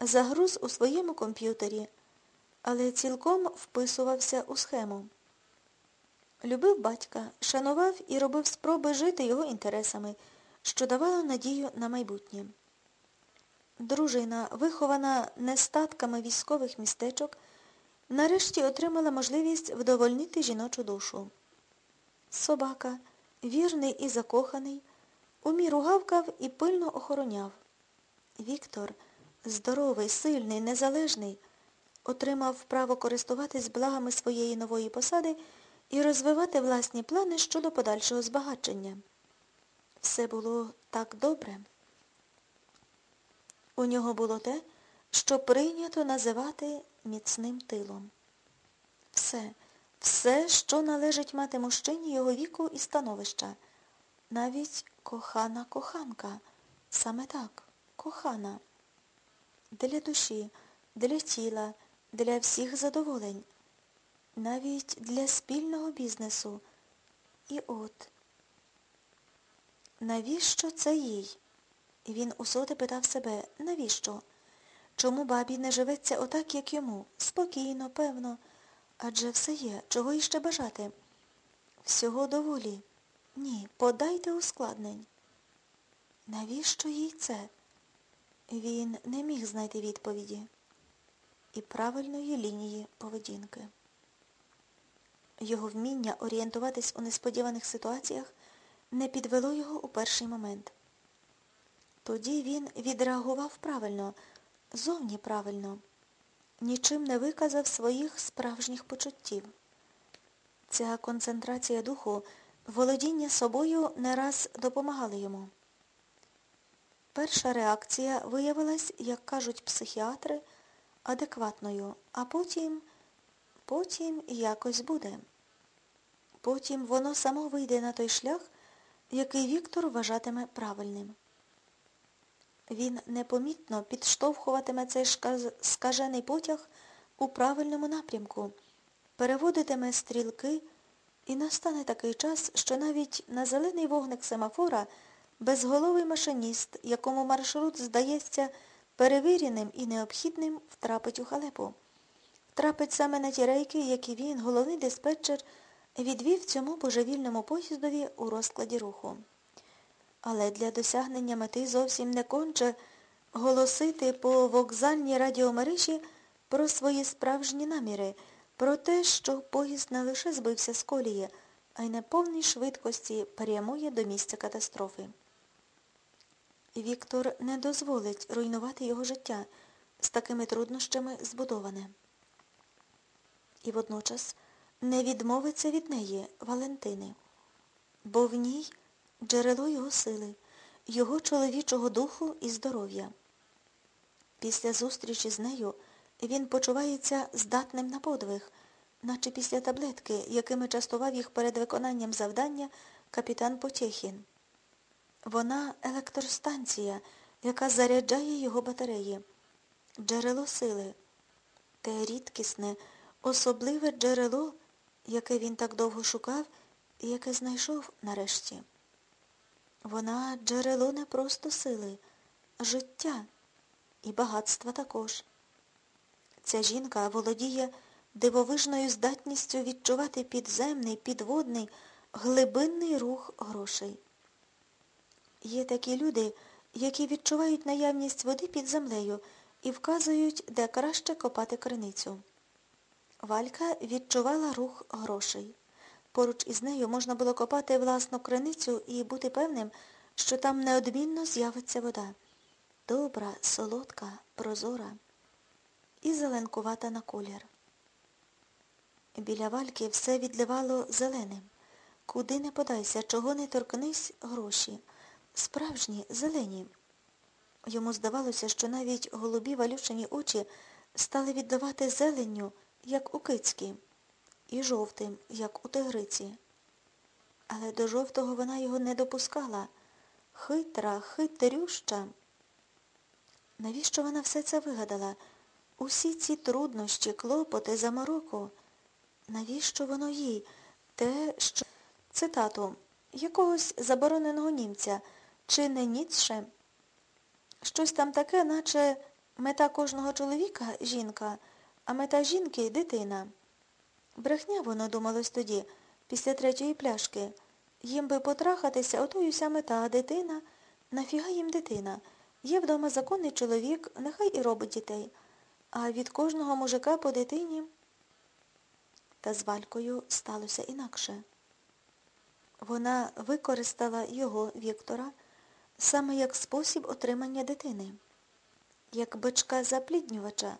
загруз у своєму комп'ютері, але цілком вписувався у схему. Любив батька, шанував і робив спроби жити його інтересами, що давало надію на майбутнє. Дружина, вихована нестатками військових містечок, нарешті отримала можливість вдовольнити жіночу душу. Собака, вірний і закоханий, у міру гавкав і пильно охороняв. Віктор, здоровий, сильний, незалежний, отримав право користуватись благами своєї нової посади і розвивати власні плани щодо подальшого збагачення. Все було так добре. У нього було те, що прийнято називати міцним тилом. Все, все, що належить мати мужчині його віку і становища. Навіть кохана коханка. Саме так, кохана. Для душі, для тіла, для всіх задоволень. Навіть для спільного бізнесу. І от. Навіщо це їй? Він усоти питав себе, навіщо? Чому бабі не живеться отак, як йому? Спокійно, певно. Адже все є, чого іще бажати? Всього доволі. Ні, подайте ускладнень. Навіщо їй це? Він не міг знайти відповіді і правильної лінії поведінки. Його вміння орієнтуватись у несподіваних ситуаціях не підвело його у перший момент. Тоді він відреагував правильно, зовні правильно, нічим не виказав своїх справжніх почуттів. Ця концентрація духу, володіння собою не раз допомагали йому. Перша реакція виявилась, як кажуть психіатри, адекватною, а потім, потім якось буде. Потім воно само вийде на той шлях, який Віктор вважатиме правильним. Він непомітно підштовхуватиме цей скажений потяг у правильному напрямку, переводитиме стрілки, і настане такий час, що навіть на зелений вогник семафора безголовий машиніст, якому маршрут здається перевіреним і необхідним, втрапить у халепу. Втрапить саме на ті рейки, які він, головний диспетчер, відвів цьому божевільному поїздові у розкладі руху. Але для досягнення мети зовсім не конче голосити по вокзальній радіомережі про свої справжні наміри, про те, що поїзд не лише збився з колії, а й на повній швидкості прямує до місця катастрофи. Віктор не дозволить руйнувати його життя з такими труднощами збудоване. І водночас не відмовиться від неї, Валентини, бо в ній джерело його сили, його чоловічого духу і здоров'я. Після зустрічі з нею він почувається здатним на подвиг, наче після таблетки, якими частував їх перед виконанням завдання капітан Потєхін. Вона електростанція, яка заряджає його батареї, джерело сили, те рідкісне, особливе джерело, яке він так довго шукав і яке знайшов нарешті. Вона джерело не просто сили, життя і багатства також. Ця жінка володіє дивовижною здатністю відчувати підземний, підводний, глибинний рух грошей. Є такі люди, які відчувають наявність води під землею і вказують, де краще копати криницю. Валька відчувала рух грошей. Поруч із нею можна було копати власну криницю і бути певним, що там неодмінно з'явиться вода. Добра, солодка, прозора і зеленкувата на колір. Біля вальки все відливало зеленим. Куди не подайся, чого не торкнись гроші. Справжні, зелені. Йому здавалося, що навіть голубі валючені очі стали віддавати зеленню, як у кицькі і жовтим, як у тигриці. Але до жовтого вона його не допускала. Хитра, хитрюща. Навіщо вона все це вигадала? Усі ці труднощі, клопоти, замороку. Навіщо воно їй? Те, що... Цитату якогось забороненого німця, чи не Ніцше? Щось там таке, наче Мета кожного чоловіка жінка, а мета жінки дитина. Брехня воно думалось тоді, після третьої пляшки. Їм би потрахатися, ото й уся мета, дитина. Нафіга їм дитина? Є вдома законний чоловік, нехай і робить дітей. А від кожного мужика по дитині. Та з Валькою сталося інакше. Вона використала його, Віктора, саме як спосіб отримання дитини, як бичка запліднювача,